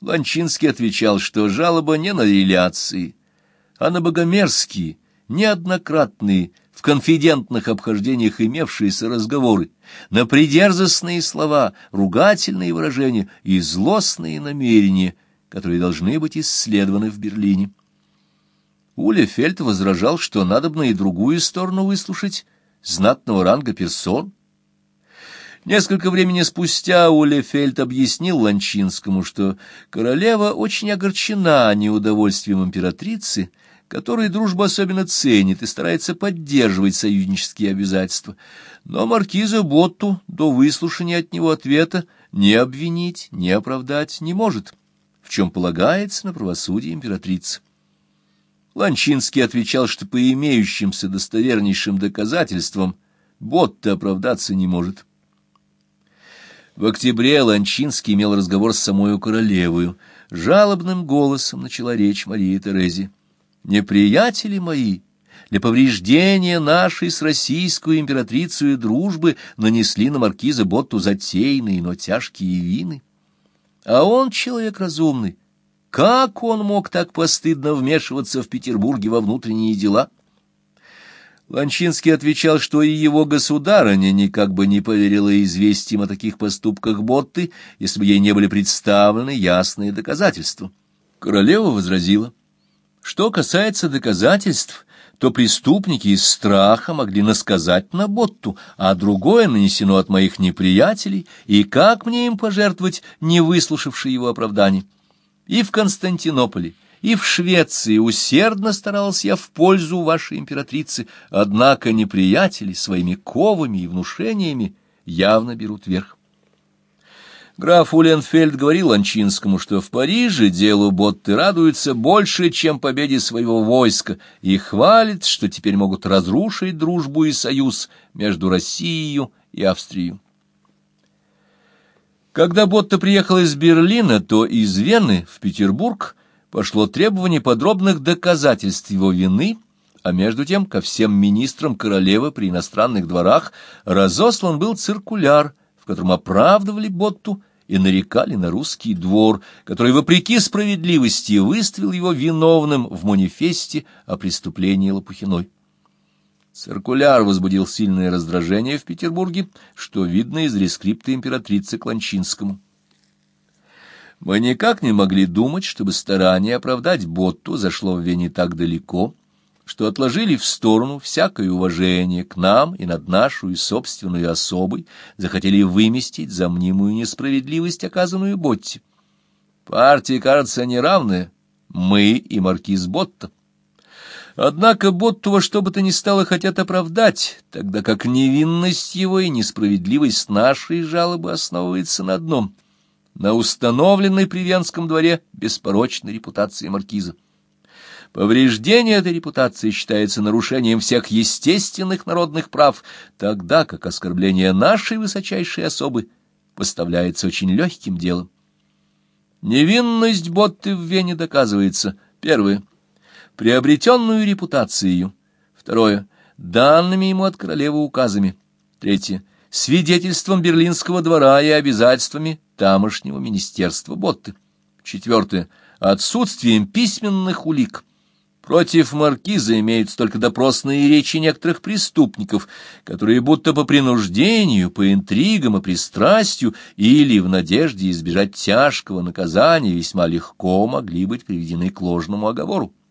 Ланчинский отвечал, что жалоба не на реляции, а на богомерзкие, неоднократные, в конфидентных обхождениях имевшиеся разговоры, на придерзостные слова, ругательные выражения и злостные намерения, которые должны быть исследованы в Берлине. Улефельд возражал, что надобно и другую сторону выслушать, знатного ранга персон. Несколько времени спустя Улефельд объяснил Ланчинскому, что королева очень огорчена неудовольствием императрицы, который дружбу особенно ценит и старается поддерживать союзнические обязательства. Но маркиза Ботту до выслушания от него ответа не обвинить, не оправдать не может, в чем полагается на правосудие императрицы. Ланчинский отвечал, что по имеющимся достовернейшим доказательствам Ботта оправдаться не может. В октябре Ланчинский имел разговор с самой королевою. Жалобным голосом начала речь Марии Терезии неприятели мои, для повреждения нашей с российской императрицей дружбы нанесли на маркиза Ботту затейные, но тяжкие вины. А он человек разумный. Как он мог так постыдно вмешиваться в Петербурге во внутренние дела? Ланчинский отвечал, что и его государыня никак бы не поверила известиям о таких поступках Ботты, если бы ей не были представлены ясные доказательства. Королева возразила, что касается доказательств, то преступники из страха могли насказать на Ботту, а другое нанесено от моих неприятелей, и как мне им пожертвовать, не выслушавшие его оправданий? И в Константинополе, и в Швеции усердно старался я в пользу вашей императрицы, однако неприятели своими ковами и внушениями явно берут верх. Граф Уленфельд говорил Анчинскому, что в Париже делу Ботты радуются больше, чем победе своего войска, и хвалит, что теперь могут разрушить дружбу и союз между Россией и Австрией. Когда Ботта приехал из Берлина, то из Вены в Петербург пошло требование подробных доказательств его вины, а между тем ко всем министрам королевы при иностранных дворах разослан был циркуляр, в котором оправдывали Ботту и нарекали на русский двор, который, вопреки справедливости, выставил его виновным в манифесте о преступлении Лопухиной. Циркуляр возбудил сильное раздражение в Петербурге, что видно из рескрипта императрицы Кланчинскому. Мы никак не могли думать, чтобы старание оправдать Ботту зашло в Вене так далеко, что отложили в сторону всякое уважение к нам и над нашу и собственную особой, захотели выместить за мнимую несправедливость, оказанную Ботте. Партии, кажется, неравные, мы и маркиз Ботта. Однако Ботту во что бы то ни стало хотят оправдать, тогда как невинность его и несправедливость нашей жалобы основывается на одном — на установленной при Венском дворе беспорочной репутации маркиза. Повреждение этой репутации считается нарушением всех естественных народных прав, тогда как оскорбление нашей высочайшей особы поставляется очень легким делом. Невинность Ботты в Вене доказывается. Первое. Приобретенную репутацию. Второе. Данными ему от королевы указами. Третье. Свидетельством Берлинского двора и обязательствами тамошнего министерства Ботты. Четвертое. Отсутствием письменных улик. Против маркиза имеются только допросные речи некоторых преступников, которые будто по принуждению, по интригам и пристрастию или в надежде избежать тяжкого наказания весьма легко могли быть приведены к ложному оговору.